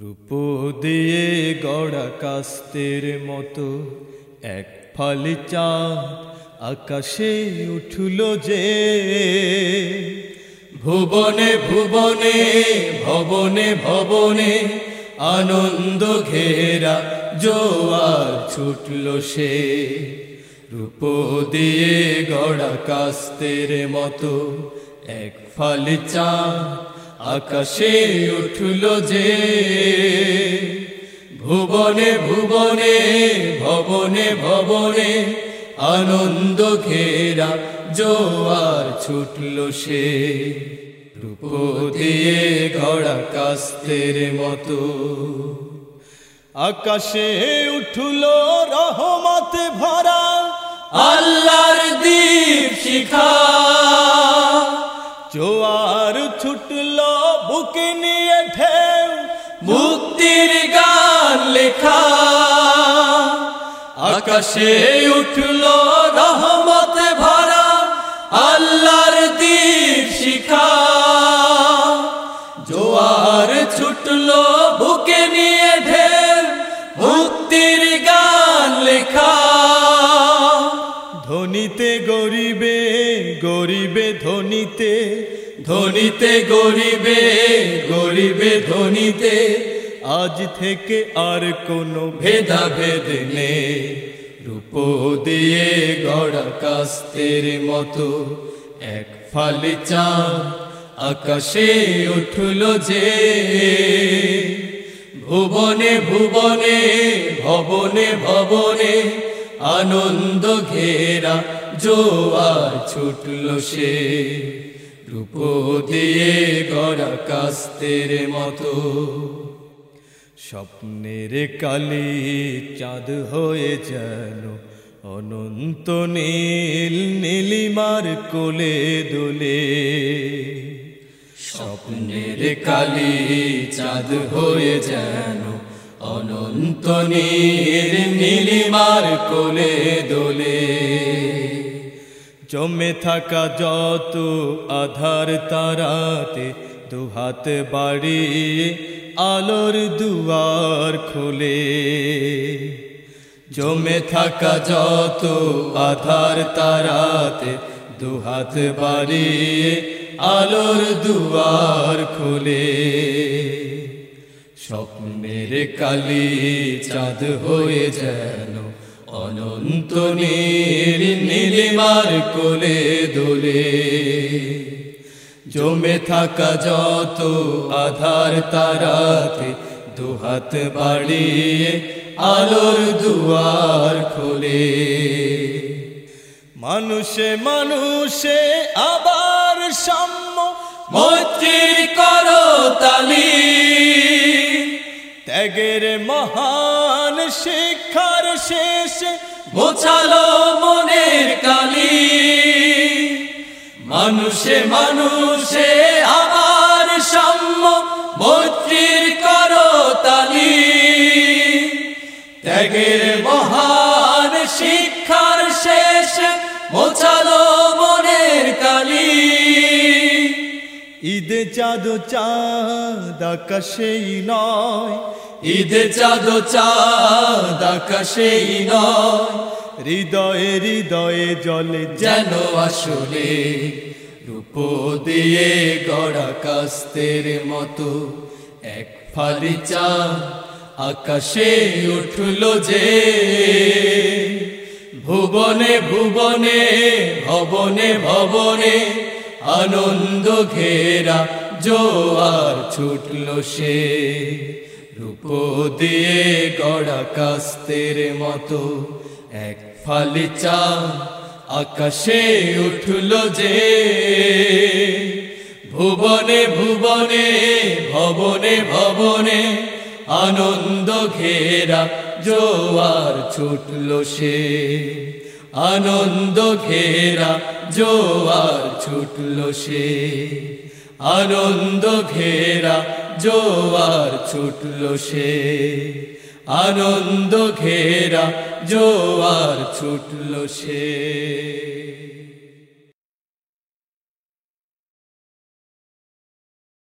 রূপ দিয়ে গড়া কাস্তের মতো, এক ফালি চাঁদ আকাশে উঠল যে। ভুবনে ভুবনে, ভবনে ভবনে আনন্দ ঘেরা জোয়ার ছুটল সে। রূপ দিয়ে গড়া কাস্তের মতো, এক ফালি চাঁদ আকাশে উঠল যে, ভুবনে ভুবনে, ভবনে ভবনে আনন্দ ঘেরা জোয়ার ছুটল সে। রূপ দিয়ে গড়া কাস্তের মতো। আকাশে উঠল রহমত ভরা আল্লাহর দীপ শিখা। জোয়ার ছুটল বুকে নিয়ে ঢেউ, মুক্তির গান লেখা। আকাশে উঠল রহমত ভরা, আল্লাহর দীপ শিখা। জোয়ার ছুটল বুকে নিয়ে ঢেউ, মুক্তির গান লেখা। ধনিতে গরিবে গরিবে ধনিতে ধনিতে গরিবে গরিবে ধনিতে। আজ থেকে আর কোনো ভেদাভেদ নেই। রূপ দিয়ে গড়া কাস্তের মতো এক ফালি চাঁদ আকাশে উঠল যে। ভুবনে ভুবনে, ভবনে ভবনে আনন্দ ঘেরা জোয়ার ছুটল সে। রূপ দিয়ে গড়া কাস্তের মতো। স্বপ্নের কালি চাঁদ হয়ে যেন অনন্ত নীল নীলিমার কোলে দোলে। স্বপ্নের কালি চাঁদ হয়ে যেন অনন্ত নীল নীলিমার কোলে দোলে। জমে থাকা যত আধার তারাতে দুহাত বাড়িয়ে আলোর দুয়ার খোলে। জমে থাকা যত আধার তারাতে দুহাত বাড়িয়ে আলোর দুয়ার খোলে। স্বপ্নের কালি চাঁদ হয়ে যেন অনন্ত নীল নীলিমার কোলে দোলে জমে থাকা যত আধার তারাতে দুহাত বাড়িয়ে আলোর দুয়ার খোলে। মানুষে মানুষে আবার সাম্য মৈত্রীর করো তালি ত্যাগের মহান শিক্ষার শেষ মোছালো মনের কালি। মানুষে মানুষে আবার সাম্য মৈত্রীর করো তালি ত্যাগের মহান শিক্ষার শেষ মোছালো মনের কালি। ঈদে চাঁদ চাঁদ আকাশেই নয় ঈদে চাঁদ চাঁদ আকাশেই নয়, হৃদয়ে হৃদয়ে জলে যেন আসলে, রূপ দিয়ে গড়া কাস্তের মতো এক ফালি চাঁদ আকাশে উঠল যে, ভুবনে ভুবনে, ভবনে ভবনে আনন্দ ঘেরা জোয়ার ছুটল সে। রূপ দিয়ে গড়া কাস্তের মতো এক ফালি চাঁদ আকাশে উঠল যে। ভুবনে ভুবনে, ভবনে ভবনে আনন্দ ঘেরা জোয়ার ছুটল সে। আনন্দ ঘেরা জোয়ার ছুটল সে। আনন্দ ঘেরা জোয়ার ছুটল সে। আনন্দ ঘেরা জোয়ার ছুটল সে।